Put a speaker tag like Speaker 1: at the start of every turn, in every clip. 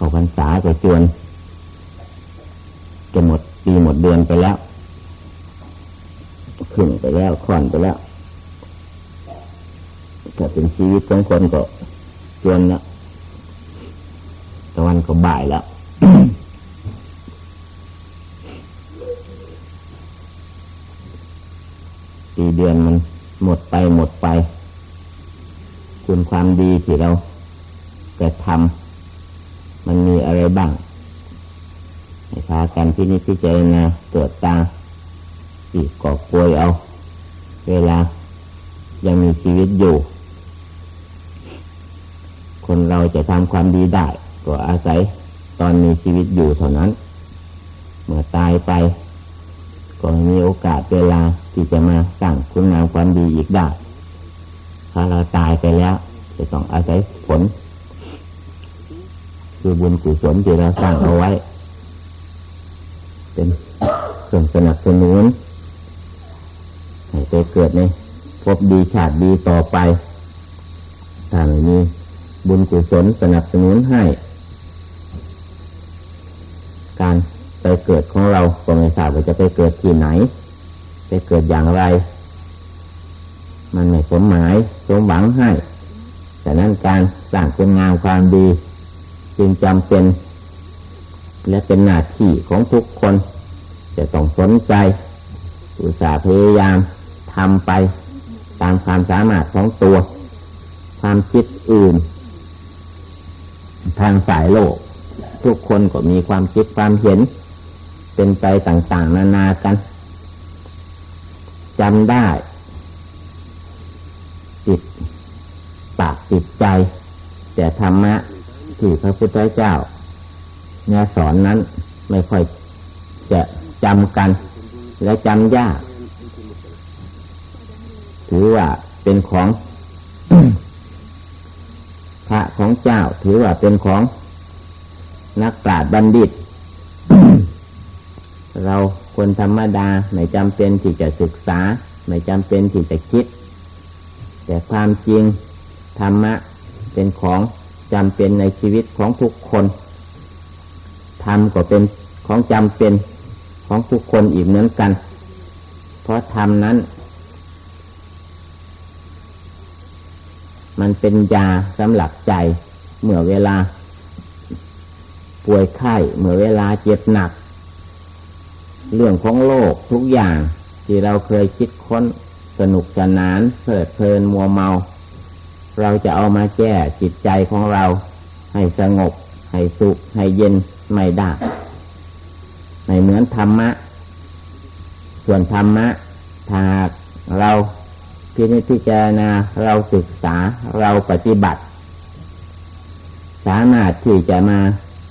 Speaker 1: เข้าพรรษาก็จวน จะหมดปีหมดเดือนไปแล้วขึ้นไปแล้วค่อนไปแล้วถ้าเป็นชีวิตของคนก็จวนแล้วตะวันก็บ่ายแล้วปีเดือนมันหมดไปหมดไป คุณความดีที่เราแต่ทำ มันมีอะไรบ้างให้พากันที่นี้พิจารณาตรวจตาสิก่อป่วยเอา เวลา ยังมีชีวิตอยู่ คนเราจะทำความดีได้ ก็อาศัยตอนมีชีวิตอยู่เท่านั้น เมื่อตายไปก็มีโอกาสเวลาที่จะมาสร้างคุณงามความดีอีกได้ ถ้าเราตายไปแล้ว จะต้องอาศัยผล คือบุญกุศลที่เราสร้างเอาไว้ เป็นเครื่องสนับสนุนให้ไปเกิดในพบดีชาติดีต่อไปถ้าไม่มีบุญกุศลสนับสนุนให้ การไปเกิดของเราก็ไม่ทราบว่าจะไปเกิดที่ไหน ไปเกิดอย่างไร มันไม่สมหมายสมหวังให้แต่นั้นการสร้างคุณงามความดี จึงจำเป็น และเป็นหน้าที่ของทุกคน จะต้องสนใจ อุตสาห์พยายามทำไปตามความสามารถของตัว ความคิดอื่น ทางสายโลก ทุกคนก็มีความคิดความเห็น เป็นไปต่าง ๆ นานากันจำได้จิตปากจิตใจ แต่ธรรมะ ที่พระพุทธเจ้าเนี่ยสอนนั้นไม่ค่อยจะจำกัน และจำยากถือว่าเป็นของ พระของเจ้า ถือว่าเป็นของนักปราชญ์บัณฑิต เราคนธรรมดาไม่จำเป็นที่จะศึกษา ไม่จำเป็นที่จะคิด แต่ความจริงธรรมะเป็นของ จำเป็นในชีวิตของทุกคนธรรมก็เป็นของจำเป็นของทุกคนอีกเหมือนกัน เพราะธรรมนั้น มันเป็นยาสำหรับใจเมื่อเวลา ป่วยไข้เมื่อเวลาเจ็บหนัก เรื่องของโลกทุกอย่างที่เราเคยคิดค้นสนุกสนานเพลิดเพลินมัวเมา เราจะเอามาแก้จิตใจของเรา ให้สงบ ให้สุข ให้เย็นไม่ได้ไม่เหมือนธรรมะ ส่วนธรรมะถ้าเราพินิจพิจารณาเราศึกษาเราปฏิบัติ สามารถที่จะมา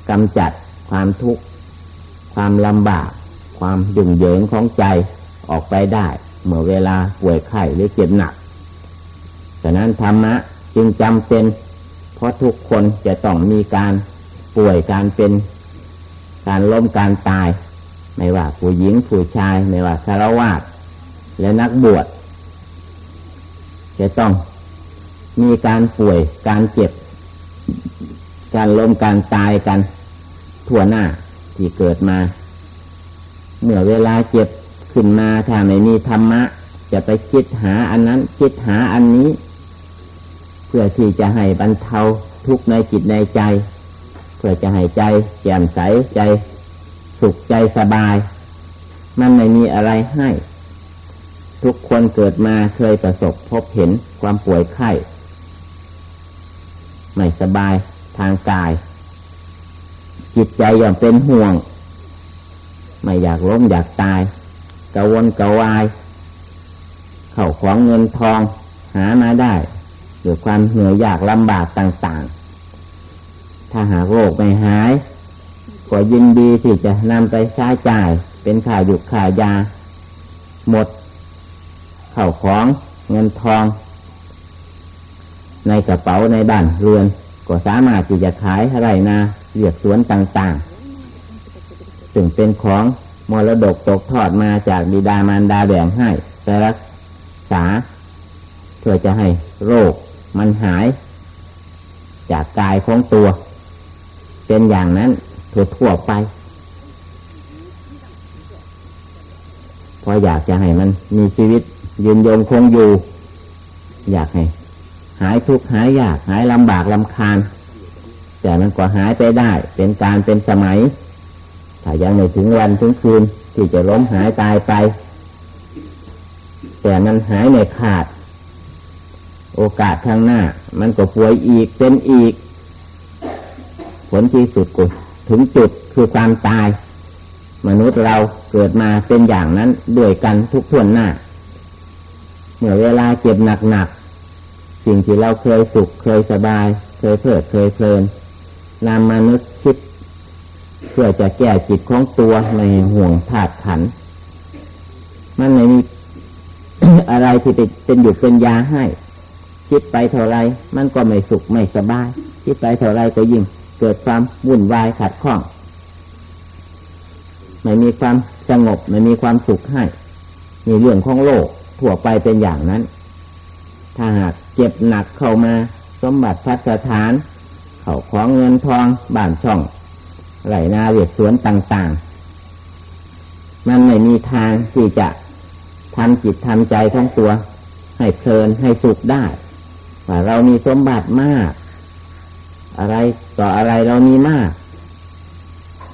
Speaker 1: กำจัดความทุกข์ ความลำบาก ความยุ่งเหยิงของใจออกไปได้ เมื่อเวลาป่วยไข้หรือเจ็บหนักฉะนั้นธรรมะ จึงจำเป็น เพราะทุกคนจะต้องมีการป่วยการเป็น การล้มการตาย ไม่ว่าผู้หญิงผู้ชาย ไม่ว่าคารวะและนักบวชจะต้องมีการป่วยการเจ็บ การล้มการตายกันทั่วหน้าที่เกิดมา เมื่อเวลาเจ็บขึ้นมาถ้าไม่มีธรรมะ จะไปคิดหาอันนั้น คิดหาอันนี้ เพื่อที่จะให้บรรเทาทุกข์ในจิตในใจ เพื่อจะให้ใจแจ่มใสใจสุขใจสบาย มันไม่มีอะไรให้ ทุกคนเกิดมาเคยประสบพบเห็นความป่วยไข้ไม่สบายทางกาย จิตใจย่อมเป็นห่วง ไม่อยากล้มอยากตายกระวนกระวาย เข้าของเงินทองหามาได้ ด้วยความเหนื่อยยากลำบากต่างๆ ถ้าหากโรคไม่หายก็ยินดีที่จะนำไปใช้จ่าย เป็นข่าหยุกข่ายา หมดเข้าของเงินทอง ในกระเป๋าในบ้านเรือน ก็สามารถที่จะขายไรนาเรียกสวนต่างๆ ซึ่งเป็นของมรดกตกทอดมาจากบิดามารดาแบ่งให้ไปรักษาเพื่อจะให้โรค มันหายจากกายของตัว เป็นอย่างนั้นทั่วทั่วไปเพราะอยากจะให้มันมีชีวิตยืนยงคงอยู่ อยากให้หายทุกข์หายยากหายลำบากลำคาญ แต่มันก็หายไปได้ เป็นการเป็นสมัย ถ้ายังไม่ถึงวันถึงคืนที่จะล้มหายตายไป แต่มันหายไม่ขาด โอกาสข้างหน้า มันก็ป่วยอีกเป็นอีก ผลที่สุดก็ถึงจุดคือความตาย มนุษย์เราเกิดมาเป็นอย่างนั้นด้วยกันทุกทวนหน้า เมื่อเวลาเจ็บหนักๆสิ่งที่เราเคยสุขเคยสบาย เคยเพลิดเคยเพลินนำมานึกคิด เพื่อจะแก้จิตของตัวในห่วงธาตุขัน มันไม่มีอะไรที่เป็นอยู่เป็นยาให้ คิดไปเท่าไรมันก็ไม่สุขไม่สบาย คิดไปเท่าไรก็ยิ่งเกิดความวุ่นวายขัดข้อง ไม่มีความสงบไม่มีความสุขให้มีเรื่องของโลกทั่วไปเป็นอย่างนั้น ถ้าหากเจ็บหนักเข้ามาสมบัติพัสถาน เขาของเงินทองบ้านช่องไหลนาเวียดสวนต่างๆ มันไม่มีทางที่จะทำจิตทำใจของตัว ให้เพลินให้สุขได้ เรามีสมบัติมาก อะไรต่ออะไรเรามีมาก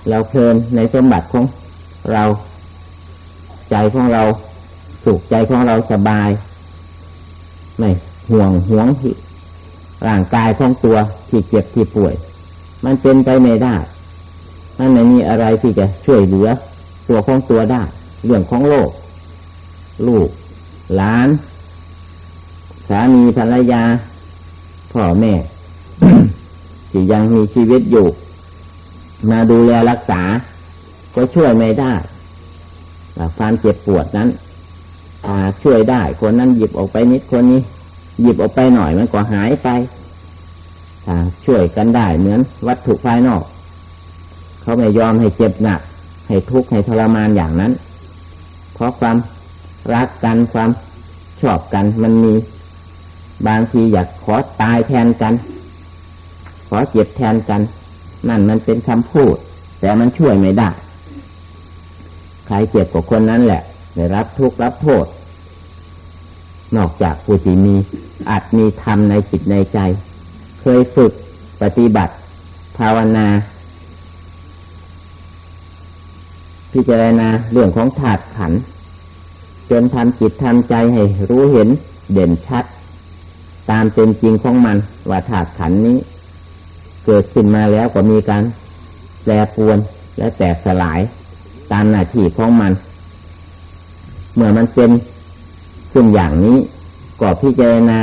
Speaker 1: เราเพลินในสมบัติของเรา ใจของเราสุขใจของเราสบาย ไม่ห่วงห่วงร่างกายของตัวที่เจ็บที่ป่วย มันเป็นไปไม่ได้มันไม่มีอะไรที่จะช่วยเหลือ ตัวของตัวได้ เรื่องของโลก ลูก หลาน สามีภรรยา พ่อแม่ ที่ยังมีชีวิตอยู่ มาดูแลรักษา ก็ช่วยไม่ได้ความเจ็บปวดนั้นช่วยได้ คนนั้นหยิบออกไปนิดคนนี้ หยิบออกไปหน่อยมันก็หายไปช่วยกันได้เหมือนวัตถุภายนอก เขาไม่ยอมให้เจ็บหนัก ให้ทุกข์ให้ทรมานอย่างนั้น เพราะความรักกันความชอบกันมันมี บางทีอยากขอตายแทนกัน ขอเจ็บแทนกัน นั่นมันเป็นคำพูด แต่มันช่วยไม่ได้ ใครเจ็บกว่าคนนั้นแหละ ได้รับทุกข์รับโทษ นอกจากผู้ที่มีอาจมีธรรมในจิตในใจ เคยฝึกปฏิบัติ ภาวนา พิจารณาเรื่องของถาดขัน จนทำจิตทำใจให้รู้เห็นเด่นชัด ตามเป็นจริงของมัน ว่าถาดขันนี้ เกิดขึ้นมาแล้วก็มีการแปรปวนและแตกสลายตามหน้าที่ของมัน เมื่อมันเป็นขึ้นอย่างนี้ก็พิจารณา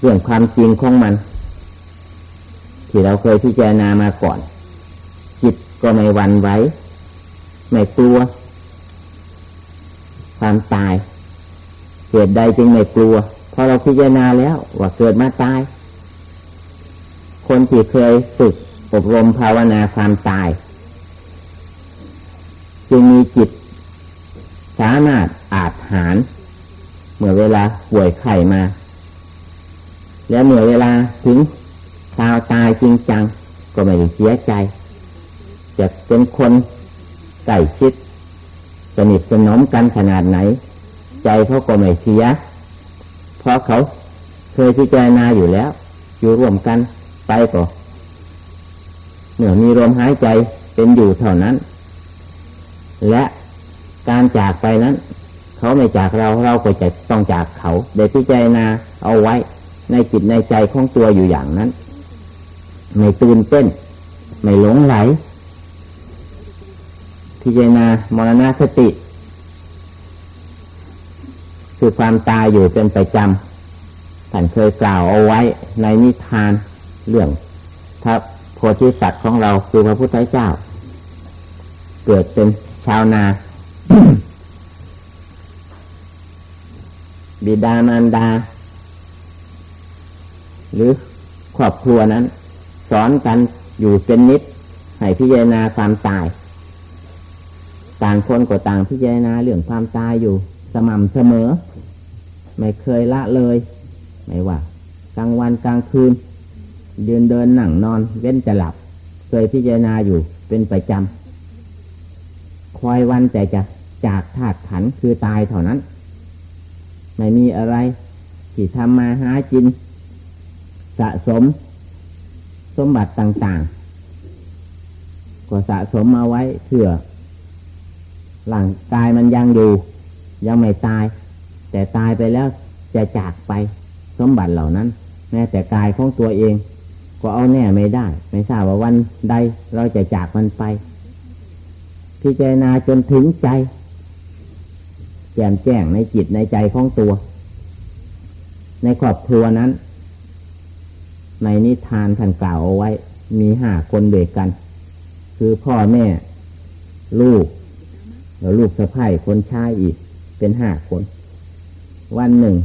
Speaker 1: เรื่องความจริงของมัน ที่เราเคยพิจารณามาก่อน จิตก็ไม่หวั่นไหวไม่กลัว ความตายเหตุใดจึงไม่กลัว พราะเราพิจารณาแล้วว่าเกิดมาตาย คนที่เคยฝึกอบรมภาวนาความตาย จึงมีจิต สามารถอาจหาร เมื่อเวลาป่วยไข้มา แล้วเมื่อเวลาถึงชาวตายจริงจัง ก็ไม่ได้เสียใจ จะเป็นคนใกล้ชิดสนิทสนมกันขนาดไหน ใจเขาก็ไม่เสีย เพราะเขาเคยพิจารณาอยู่แล้ว อยู่ร่วมกันไปก็เมื่อมีลมหายใจเป็นอยู่เท่านั้น และการจากไปนั้น เขาไม่จากเราเราก็จะต้องจากเขาเดี๋ยพิจารณาเอาไว้ในจิตในใจของตัวอยู่อย่างนั้น ไม่ตื่นเต้น ไม่หลงไหลพิจารณามรณะสติ คือความตายอยู่เป็นประจำท่านเคยกล่าวเอาไว้ในนิทานเรื่องพระโพธิสัตว์ของเราคือพระพุทธเจ้า เกิดเป็นชาวนา บิดามารดา หรือครอบครัวนั้น สอนกันอยู่เป็นนิดให้พิจารณาความตาย ต่างคนก็ต่างพิจารณาเรื่องความตายอยู่ สม่ำเสมอ ไม่เคยละเลย ไม่ว่ากลางวันกลางคืน ยืนเดินหนังนอน เว้นจะหลับ เคยพิจารณาอยู่เป็นประจำคอยวันแต่จะจากธาตุขันคือตายเท่านั้น ไม่มีอะไร ที่ทำมาหาจิน สะสม สมบัติต่างๆ ก็สะสมมาไว้เพื่อหลังกายมันยังอยู่ ยังไม่ตาย แต่ตายไปแล้วจะจากไปสมบัติเหล่านั้น แม้แต่กายของตัวเอง ก็เอาแน่ไม่ได้ ไม่ทราบว่าวันใดเราจะจากมันไป พิจารณาจนถึงใจ แจ่มแจ้งในจิตในใจของตัว ในครอบครัวนั้น ในนิทานท่านกล่าวเอาไว้ มีห้าคนเด็กกัน คือพ่อแม่ ลูก แล้วลูกสะพ้ายคนชายอีก เป็นห้าคน วันหนึ่ง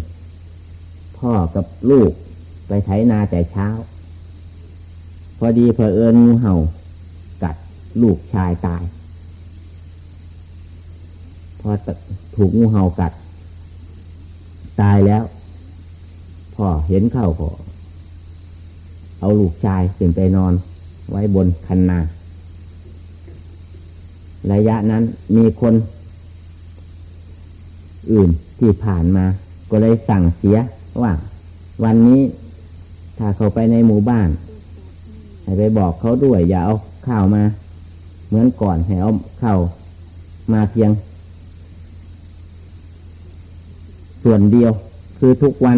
Speaker 1: พ่อกับลูกไปไถนาแต่เช้า พอดีเพอเอิญงูเห่า กัดลูกชายตาย พอถูกงูเห่ากัด ตายแล้ว พ่อเห็นเข้าก็เอาลูกชายขึ้นไปนอน ไว้บนคันนา ระยะนั้นมีคน อื่น ที่ผ่านมา ก็เลยสั่งเสียว่า วันนี้ถ้าเขาไปในหมู่บ้านให้ไปบอกเขาด้วยอย่าเอาข้าวมา เหมือนก่อนให้เอาข้าวมาเพียง ส่วนเดียว คือทุกวัน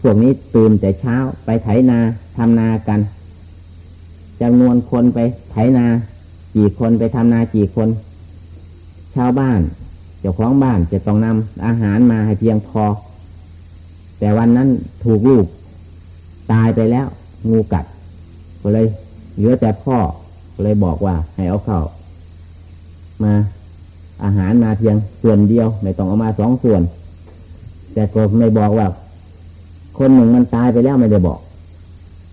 Speaker 1: พวกนี้ตื่นแต่เช้าไปไถนาทำนากันจำนวนคนไปไถนา กี่คนไปทำนากี่คน ชาวบ้าน เจ้าของบ้านจะต้องนำอาหารมาให้เพียงพอ แต่วันนั้นถูกลูกตายไปแล้ว งูกัด ก็เลยเหลือแต่พ่อก็เลยบอกว่า ให้เอาเข้ามาอาหารมาเพียงส่วนเดียว ไม่ต้องเอามาสองส่วน แต่ก็ไม่บอกว่า คนหนึ่งมันตายไปแล้วไม่ได้บอก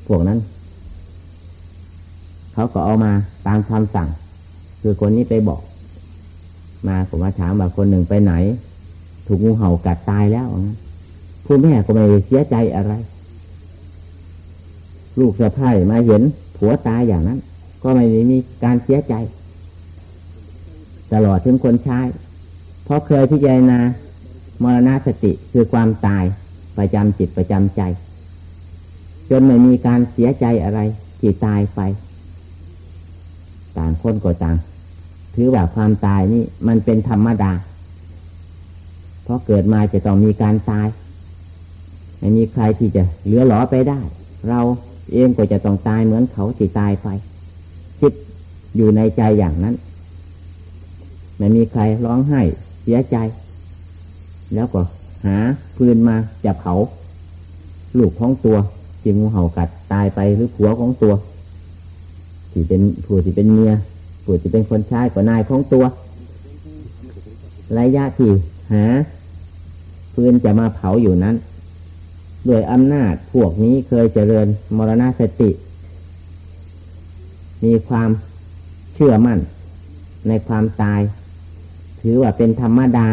Speaker 1: พวกนั้น เขาก็เอามาตามคำสั่ง คือคนนี้ไปบอก มาผมมาถามว่าคนหนึ่งไปไหน ถูกงูเห่ากัดตายแล้วผู้แม่ก็ไม่เสียใจอะไร ลูกสะพ้ายมาเห็นผัวตายอย่างนั้น ก็ไม่มีการเสียใจ ตลอดถึงคนใช้เพราะเคยพิจารณามรณสติคือความตายประจำจิตประจำใจ จนไม่มีการเสียใจอะไรที่ตายไป ต่างคนก็ต่าง ถือว่าความตายนี่มันเป็นธรรมดา เพราะเกิดมาจะต้องมีการตายไม่มีใครที่จะเหลือหลอไปได้ เราเองก็จะต้องตายเหมือนเขาที่ตายไป คิดอยู่ในใจอย่างนั้น ไม่มีใครร้องไห้เสียใจ แล้วก็หาพืนมาจะเผาลูกของตัวจิงงูเห่ากัดตายไปหรือผัวของตัว ที่เป็นผู้ที่เป็นเมีย ผู้ที่เป็นคนใช้ก็นายของตัว ระยะที่หาฟืนจะมาเผาอยู่นั้น ด้วยอำนาจพวกนี้เคยเจริญมรณสติ มีความเชื่อมั่น ในความตาย ถือว่าเป็นธรรมดา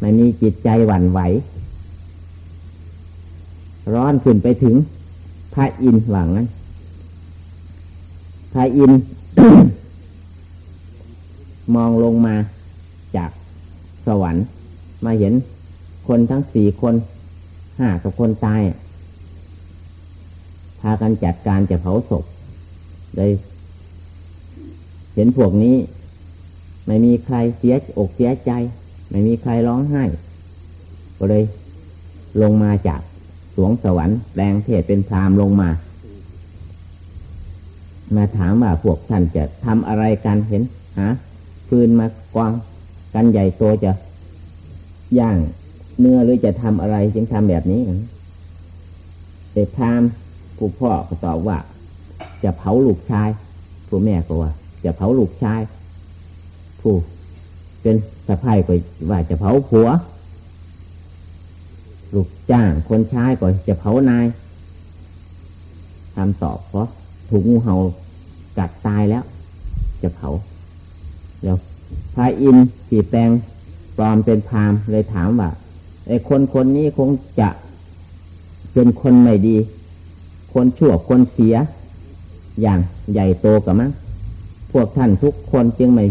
Speaker 1: ไม่มีจิตใจหวั่นไหว ร้อนขึ้นไปถึงพระอินทร์หวังนั้นพระอิน มองลงมาจากสวรรค์ มาเห็นคนทั้งสี่คนห้ากับคนตายพากันจัดการจะเผาศพเลยเห็นพวกนี้ ไม่มีใครเสียอกเสียใจ ไม่มีใครร้องไห้ ก็เลยลงมาจากสวงสวรรค์แปลงเทศเป็นพรามลงมา มาถามว่าพวกท่านจะทำอะไรกันเห็นหา ฟืนมากวางกันใหญ่โตจะย่างเนื้อหรือจะทำอะไรจึงทำแบบนี้เด็กพามผู้พ่อก็ตอบว่า จะเผาลูกชายผู้แม่ก็ว่า จะเผาลูกชาย ผู้เป็นสะพ้ายก็ว่าจะเผาผัว ลูกจ้างคนชายก็จะเผานายคำตอบเพราะถูกงูเห่ากัดตายแล้ว จะเผา เดี๋ยวพระอินสีแปลงปลอมเป็นพามเลยถามว่าไอ้คนคนนี้คงจะเป็นคนไม่ดี คนชั่วคนเสีย อย่างใหญ่โตกับมั้งพวกท่านทุกคนจึงไม่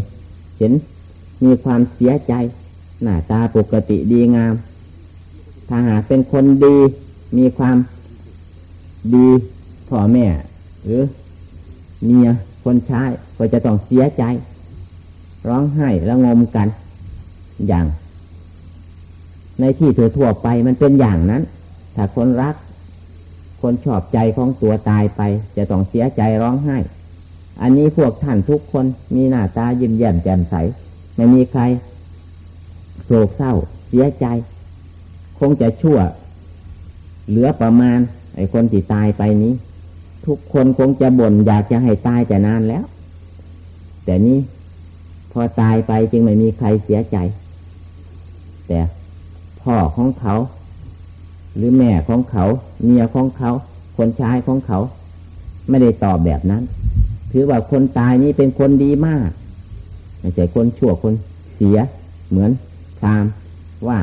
Speaker 1: เห็นมีความเสียใจ หน้าตาปกติดีงาม ถ้าหากเป็นคนดีมีความดีพ่อแม่ หรือเมียคนใช้ก็จะต้องเสียใจ ร้องไห้แล้วงมกัน อย่าง ในที่เธอทั่วไปมันเป็นอย่างนั้น ถ้าคนรัก คนชอบใจของตัวตายไป จะต้องเสียใจร้องไห้ อันนี้พวกท่านทุกคนมีหน้าตายิ้มแย้มแจ่มใส ไม่มีใครโศกเศร้า เสียใจ คงจะชั่ว เหลือประมาณ ไอ้คนที่ตายไปนี้ ทุกคนคงจะบ่นอยากจะให้ตายแต่นานแล้ว แต่นี้ พอตายไปจึงไม่มีใครเสียใจ แต่พ่อของเขา หรือแม่ของเขา เมียของเขา คนชายของเขา ไม่ได้ตอบแบบนั้น ถือว่าคนตายนี้เป็นคนดีมากไม่ใช่คนชั่วคนเสีย เหมือนพรามว่า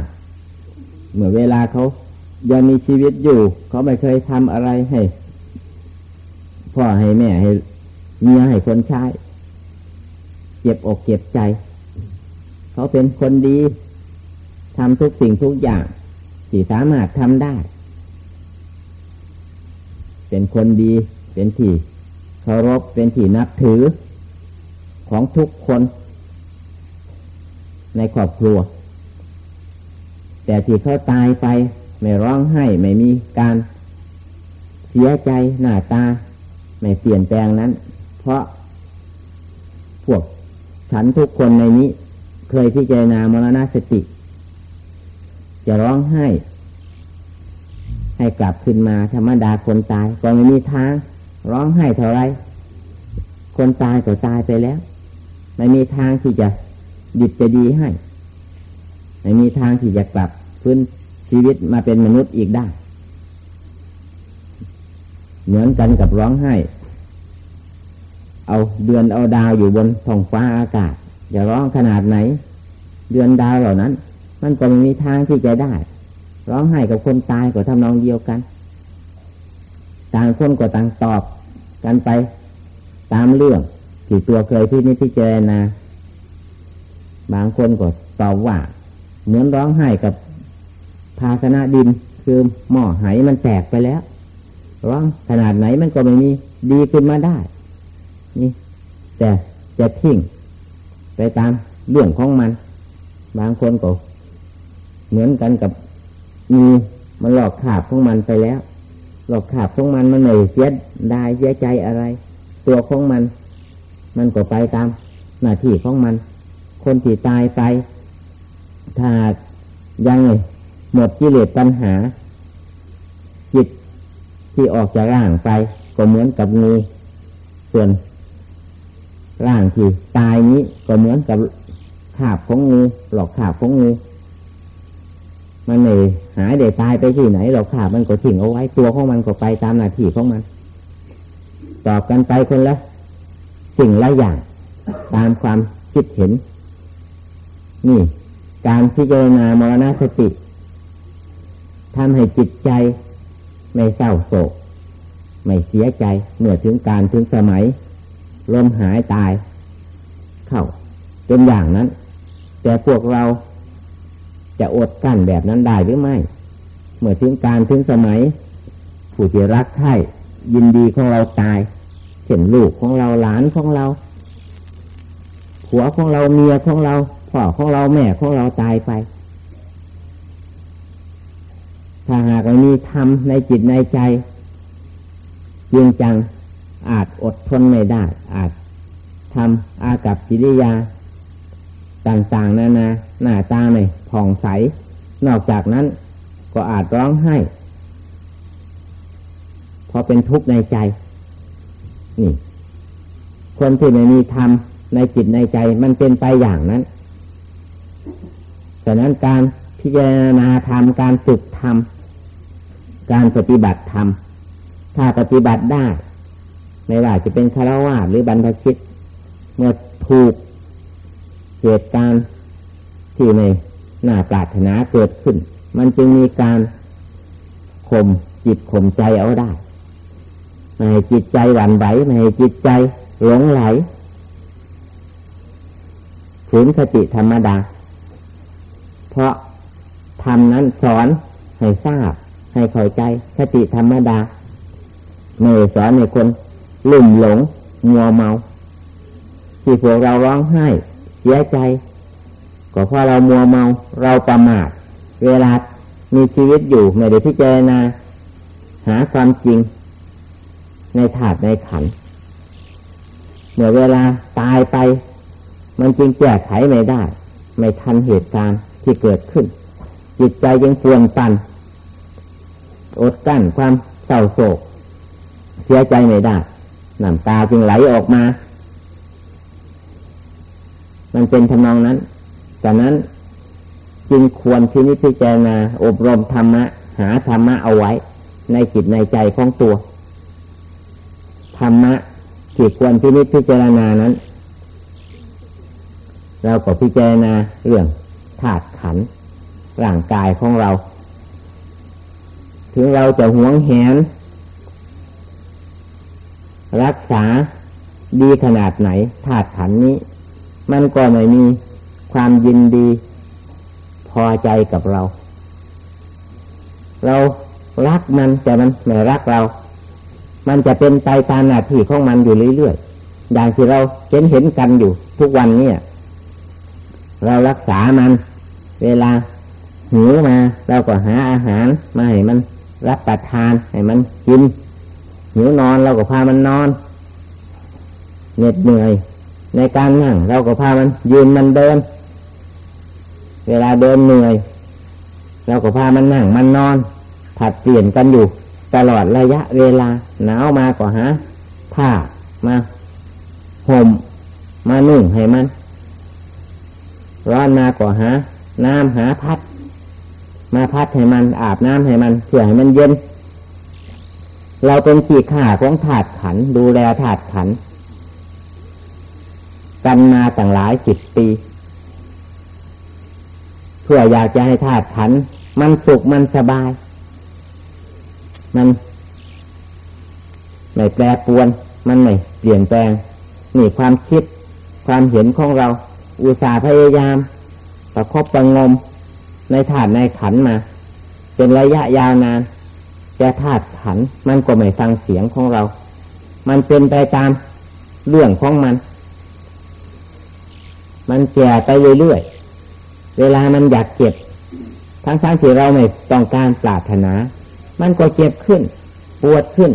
Speaker 1: เมื่อเวลาเขายังมีชีวิตอยู่ เขาไม่เคยทำอะไรให้ พ่อให้แม่ให้เมียให้คนใช้ เจ็บอกเจ็บใจ เขาเป็นคนดีทำทุกสิ่งทุกอย่างที่สามารถทำได้ เป็นคนดีเป็นที่เคารพเป็นที่นับถือของทุกคนในครอบครัว แต่ที่เขาตายไป ไม่ร้องไห้ ไม่มีการเสียใจหน้าตา ไม่เปลี่ยนแปลงนั้น เพราะพวก ฉันทุกคนในนี้ เคยพิจารณามรณสติ จะร้องไห้ ให้กลับขึ้นมาธรรมดาคนตายก็ไม่มีทาง ร้องไห้เท่าไร คนตายก็ตายไปแล้ว ไม่มีทางที่จะหยุดจะดีให้ ไม่มีทางที่จะกลับพื้นชีวิตมาเป็นมนุษย์อีกได้ เหมือนกันกับร้องไห้ เอาเดือนเอาดาวอยู่บนท้องฟ้าอากาศจะร้องขนาดไหน เดือนดาวเหล่านั้น มันก็ไม่มีทางที่จะได้ ร้องไห้กับคนตายก็ทำนองเดียวกัน ต่างคนก็ต่างตอบกันไป ตามเรื่องที่ตัวเคยที่นิพเจรณาบางคนก็ตอบว่า เหมือนร้องไห้กับภาชนะดินคือหม้อไหมันแตกไปแล้วร้องขนาดไหนมันก็ไม่มีดีขึ้นมาได้ นี่แต่จะทิ้งไปตามเรื่องของมัน บางคนก็เหมือนกันกับมีมันหลอกขาบของมันไปแล้ว หลอกขาบของมันมันไม่เสียดายเสียใจอะไร ตัวของมัน มันก็ไปตามหน้าที่ของมัน คนที่ตายไป ถ้ายังหมดกิเลสปัญหา จิตที่ออกจากร่างไป ก็เหมือนกับงูส่วน ร่างที่ตายนี้ก็เหมือนกับขาบของงูหลอกขาบของงูมันไม่หายได้ตายไปที่ไหนหลอกขาบมันก็ทิ้งเอาไว้ตัวของมันก็ไปตามหน้าที่ของมันตอบกันไปคนละสิ่งละอย่าง ตามความคิดเห็น นี่ การพิจารณามรณสติทำให้จิตใจ ไม่เศร้าโศก ไม่เสียใจเมื่อถึงการถึงสมัย ลมหายตาย เข้าเป็นอย่างนั้น แต่พวกเราจะอดกั้นแบบนั้นได้หรือไม่ เมื่อถึงการถึงสมัย ผู้ที่รักใคร่ยินดีของเราตายเห็นลูกของเราหลานของเราผัวของเราเมียของเราพ่อของเราแม่ของเราตายไป ถ้าหากมีธรรมในจิตในใจจริงจัง อาจอดทนไม่ได้ อาจทำอากับกิริยา ต่างๆนานาหน้าตาไม่ผ่องใส นอกจากนั้นก็อาจร้องไห้พอเป็นทุกข์ในใจ นี่ คนที่ไม่มีธรรมในจิตในใจมันเป็นไปอย่างนั้นฉะนั้นการพิจารณาธรรมการฝึกธรรมการปฏิบัติธรรมถ้าปฏิบัติได้ ไม่ว่าจะเป็นคารวะหรือบรรพชิต เมื่อถูกเหตุการณ์ที่ในหน้าปรารถนาเกิดขึ้น มันจึงมีการข่มจิตข่มใจเอาได้ไม่ให้จิตใจหวั่นไหวไม่ให้จิตใจหลงไหลฝืนสติธรรมดา เพราะธรรมนั้นสอนให้ทราบ ให้เข้าใจสติธรรมดาไม่สอนให้คน ลุ่มหลงมัวเมา ที่พวกเราร้องไห้เสียใจ ก็เพราะเรามัวเมาเราประมาทเวลามีชีวิตอยู่ไม่ได้พิจารณาหาความจริง ในถาดในขันเมื่อเวลาตายไป มันจึงแก้ไขไม่ได้ ไม่ทันเหตุการณ์ที่เกิดขึ้น จิตใจยังปวนปันอดกั้นความเศร้าโศก เสียใจไม่ได้ น้ำตาจึงไหลออกมา มันเป็นทำนองนั้นจากนั้นจึงควรพินิจพิจารณาอบรมธรรมะ หาธรรมะเอาไว้ ในจิตในใจของตัว ธรรมะที่ควรพินิจพิจารณานั้น เราก็พิจารณาเรื่องธาตุขันร่างกายของเรา ถึงเราจะหวงแหน รักษาดีขนาดไหนธาตุขันนี้ มันก็ไม่มีความยินดี พอใจกับเรา เรารักมันแต่มันไม่รักเรา มันจะเป็นไปตามหน้าที่ของมันอยู่เรื่อยๆอย่างที่เราเห็นเห็นกันอยู่ ทุกวันเนี่ยเรารักษามัน เวลาหิวมา เราก็หาอาหารมาให้มันรับประทานให้มันกิน หิวนอนเราก็พามันนอนเหน็ดเหนื่อย ในการนั่งเราก็พามันยืนมันเดิน เวลาเดินเหนื่อยเราก็พามันนั่งมันนอน ผัดเปลี่ยนกันอยู่ ตลอดระยะเวลา หนาวมาก็หาผ้ามาห่มมานุ่งให้มัน ร้อนมาก็หา น้ำหาพัด มาพัดให้มันอาบน้ำให้มันเพื่อให้มันเย็น เราเป็นขีดข่าของถาดขัน ดูแลถาดขัน กันมาตั้งหลายสิบปี เพื่ออยากจะให้ธาตุขัน มันสุขมันสบาย มันไม่แปรปวน มันไม่เปลี่ยนแปลงนี่ความคิดความเห็นของเรา อุตสาห์พยายาม ประคบประงม ในธาตุในขันมา เป็นระยะยาวนาน แต่ธาตุขันมันก็ไม่ฟังเสียงของเรา มันเป็นไปตามเรื่องของมัน มันแก่ไปเรื่อยๆ เวลามันอยากเจ็บ ทั้งทั้งที่เราไม่ต้องการปรารถนา มันก็เจ็บขึ้น ปวดขึ้น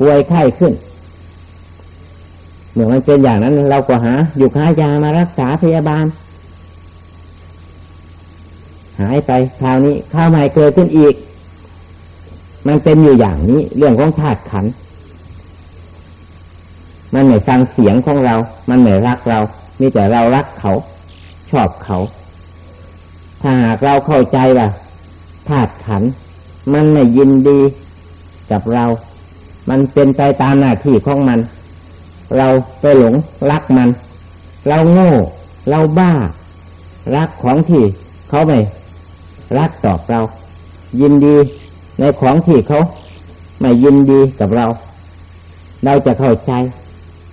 Speaker 1: ป่วยไข้ขึ้น เมื่อมันเป็นอย่างนั้นเราก็หา อยู่ค้ายามารักษาพยาบาล หายไปคราวนี้ข้าวใหม่เกิดขึ้นอีก มันเป็นอยู่อย่างนี้ เรื่องของธาตุขัน มันไม่ฟังเสียงของเรา มันไม่รักเรา มีแต่เรารักเขา ชอบเขา ถ้าหากเราเข้าใจว่าธาตุขัน มันไม่ยินดีกับเรา มันเป็นไปตามหน้าที่ของมัน เราไปหลงรักมัน เราโง่ เราบ้า รักของที่เขาไม่รักตอบเรา ยินดี ในของที่เขาไม่ยินดีกับเรา เราจะเข้าใจ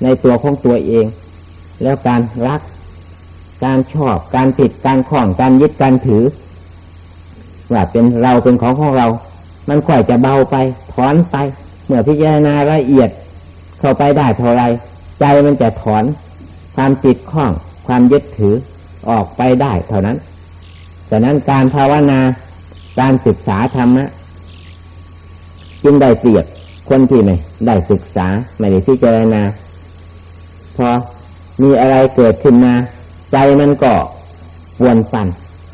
Speaker 1: ในตัวของตัวเอง แล้วการรัก การชอบ การผิด การคล้อง การยึด การถือ ว่าเป็นเราเป็นของของเรา มันค่อยจะเบาไป ถอนไป เมื่อพิจารณาละเอียด เข้าไปได้เท่าไร ใจมันจะถอน ความติดข้อง ความยึดถือออกไปได้เท่านั้นดังนั้นการภาวนา การศึกษาธรรมะ จึงได้เปรียบคนที่ไม่ได้ศึกษาไม่ได้พิจารณาพอมีอะไรเกิดขึ้นมา ใจมันก็วนปั่น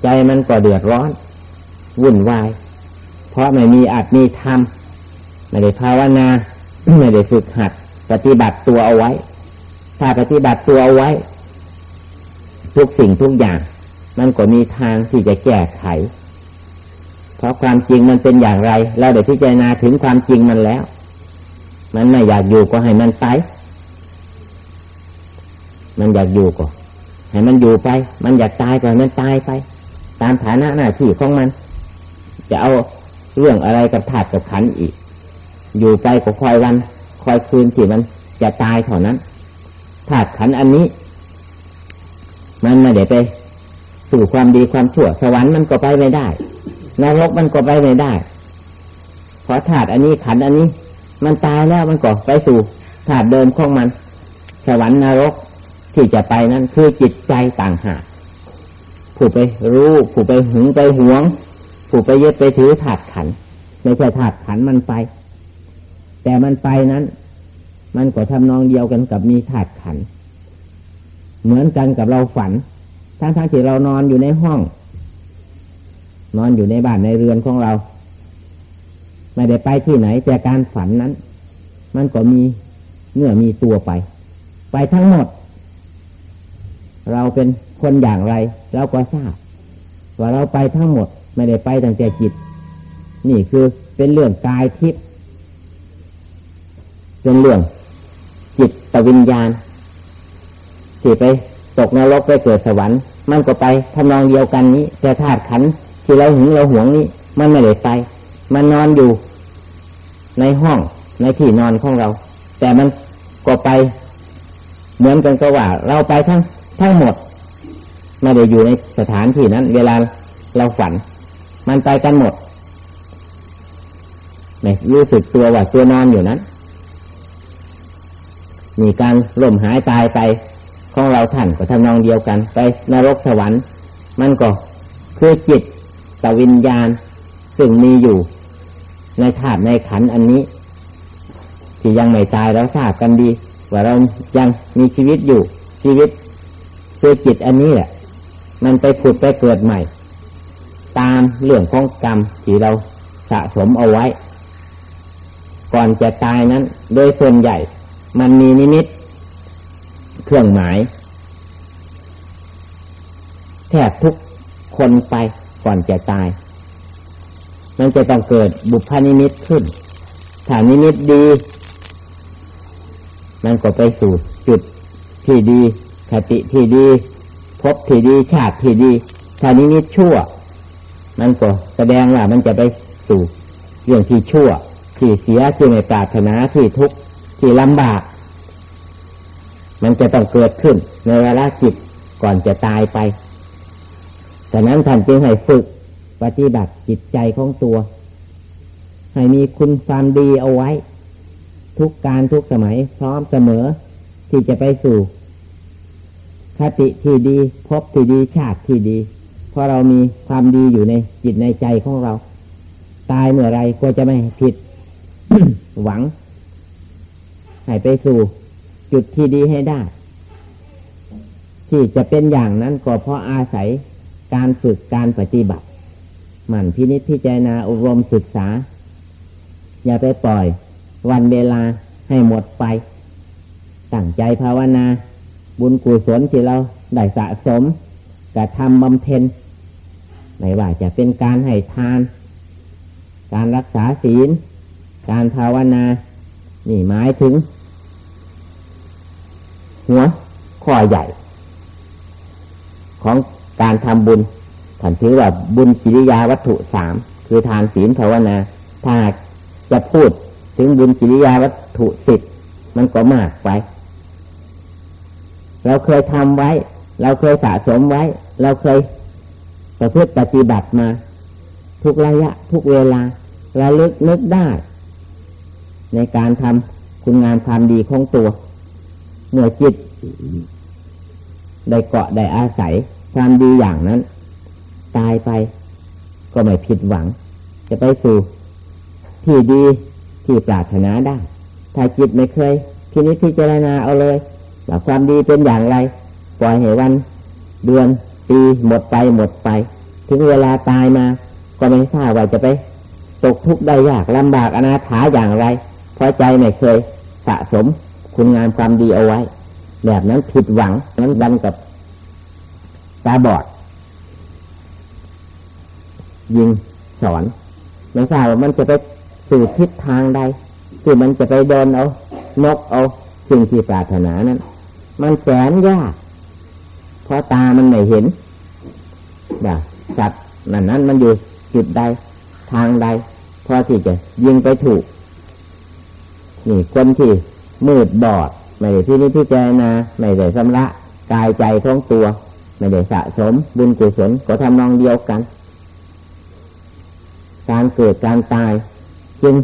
Speaker 1: ใจมันก็เดือดร้อน วุ่นวาย เพราะไม่มีอาจมีธรรมไม่ได้ภาวนาไม่ได้ฝึกหัด ปฏิบัติตัวเอาไว้ ถ้าปฏิบัติตัวเอาไว้ ทุกสิ่งทุกอย่าง มันก็มีทางที่จะแก้ไข เพราะความจริงมันเป็นอย่างไร เราได้พิจารณาถึงความจริงมันแล้ว มันไม่อยากอยู่ก็ให้มันไป มันอยากอยู่ก็ให้มันอยู่ไป มันอยากตายก็มันตายไป ตามฐานะหน้าที่ของมัน จะเอาเรื่องอะไรกับถาดกับขันอีก อยู่ไปก็คอยวัน คอยคืนที่มันจะตายเท่านั้นธาตุขันอันนี้ มันไม่ได้ไปสู่ความดีความชั่วสวรรค์มันก็ไปไม่ได้ นรกมันก็ไปไม่ได้เพราะธาตุอันนี้ขันอันนี้ มันตายแล้วมันก็ไปสู่ธาตุเดิมของมัน สวรรค์นรกที่จะไปนั้นคือจิตใจต่างหากผู้ไปรู้ ผู้ไปหึงไปหวง ผู้ไปยึดไปถือถาดขันไม่ใช่ถาดขันมันไป แต่มันไปนั้น มันก็ทำนองเดียวกันกับมีถาดขัน เหมือนกันกับเราฝัน ทั้งทั้งที่เรานอนอยู่ในห้อง นอนอยู่ในบ้านในเรือนของเรา ไม่ได้ไปที่ไหน แต่การฝันนั้น มันก็มีเนื้อมีตัวไป ไปทั้งหมด เราเป็นคนอย่างไร เราก็ทราบ ว่าเราไปทั้งหมด ไม่ได้ไปตั้งแต่จิต นี่คือเป็นเรื่องกายทิพย์เป็นเรื่องจิตตวิญญาณที่ไปตกนรกไปเกิดสวรรค์ มันก็ไปทำนองเดียวกันนี้ แต่ธาตุขันธ ที่เราหึงเราหวงนี้มันไม่ได้ไป มันนอนอยู่ ในห้องในที่นอนของเรา แต่มันก็ไป เหมือนกันก็ว่า เราไปทั้งทั้งหมดไม่ได้อยู่ในสถานที่นั้น เวลาเราฝัน มันไปกันหมดไม่รู้สึกตัวว่าตัวนอนอยู่นั้น มีการล่มหายตายไปของเราท่านก็ทำนองเดียวกัน ไปนรกสวรรค์ มันก็คือจิต ตวิญญาณ ซึ่งมีอยู่ ในธาตุในขันอันนี้ ที่ยังไม่ตายเราทราบกันดี ว่าเรายังมีชีวิตอยู่ ชีวิตคือจิตอันนี้แหละ มันไปผุดไปเกิดใหม่ ตามเรื่องของกรรมที่เราสะสมเอาไว้ ก่อนจะตายนั้น โดยส่วนใหญ่ มันมีนิมิต เครื่องหมายแทบทุกคนไป ก่อนจะตาย มันจะต้องเกิดบุพนิมิตขึ้นถ้านิมิตดี มันก็ไปสู่จุดที่ดีคติที่ดี พบที่ดีชาติที่ดี ถ้านิมิตชั่ว มันก็แสดงว่ามันจะไปสู่เรื่องที่ชั่ว ที่เสียที่ไม่ปรารถนาที่ทุกข์ที่ลำบาก มันจะต้องเกิดขึ้นในเวลาจิตก่อนจะตายไป แต่นั้นท่านจึงให้ฝึกปฏิบัติจิตใจของตัว ให้มีคุณความดีเอาไว้ ทุกการทุกสมัยพร้อมเสมอที่จะไปสู่ คติที่ดีพบที่ดีชาติที่ดี เพราะเรามีความดีอยู่ในจิตในใจของเรา ตายเมื่อไรก็จะไม่ผิด หวัง ให้ไปสู่จุดที่ดีให้ได้ ที่จะเป็นอย่างนั้นก็เพราะอาศัย การฝึกการปฏิบัติหมั่นพินิจพิจารณาอบรมศึกษา อย่าไปปล่อยวันเวลาให้หมดไปตั้งใจภาวนา บุญกุศลที่เราได้สะสมกระทำบำเพ็ญไม่ว่าจะเป็นการให้ทาน การรักษาศีล การภาวนา นี่หมายถึง หัวข้อใหญ่ ของ การทำบุญถันถือว่าบุญกิริยาวัตถุสามคือทานศีลภาวนา ถ้าจะพูดถึงบุญกิริยาวัตถุสิบมันก็มากไป เราเคยทำไว้ เราเคยสะสมไว้ เราเคยประพฤติปฏิบัติมา ทุกระยะ ทุกเวลาระลึกนึกได้ ในการทำคุณงานความดีของตัวเมื่อจิต ได้เกาะได้อาศัย ความดีอย่างนั้น ตายไปก็ไม่ผิดหวัง จะไปสู่ที่ดีที่ปรารถนาได้ ถ้าจิตไม่เคยพินิจพิจารณาเอาเลยว่าความดีเป็นอย่างไร ปล่อยให้วัน เดือนปีหมดไปหมดไป ถึงเวลาตายมา ก็ไม่ทราบว่าจะไป ตกทุกข์ได้ยากลำบากอนาถาอย่างไร เพราะใจไม่เคยสะสมคุณงามความดีเอาไว้ แบบนั้นผิดหวังนั้นดันกับ ตาบอด ยิงสอนไม่ทราบว่ามันจะไปสู่ทิศทางใดที่มันจะไปโดนเอานกเอาสิ่งที่ปรารถนานั้น มันแสนยากเพราะตามันไม่เห็นแบบสัตว์นั้นนั้นมันอยู่จุดใดทางใดพอที่จะยิงไปถูก นี่คนที่มืดบอด ไม่ได้ที่นี่ที่เจนาไม่ได้สำระกายใจของตัว ไม่ได้สะสมบุญกุศลก็ทำนองเดียวกัน การเกิดการตายจึง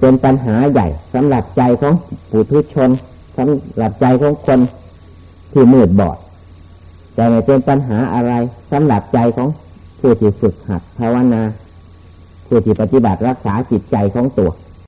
Speaker 1: เป็นปัญหาใหญ่สำหรับใจของผู้ทุชนสำหรับใจของคนที่มืดบอด แต่ไม่เป็นปัญหาอะไรสำหรับใจของผู้ที่ฝึกหัดภาวนาผู้ที่ปฏิบัติรักษาจิตใจของตัว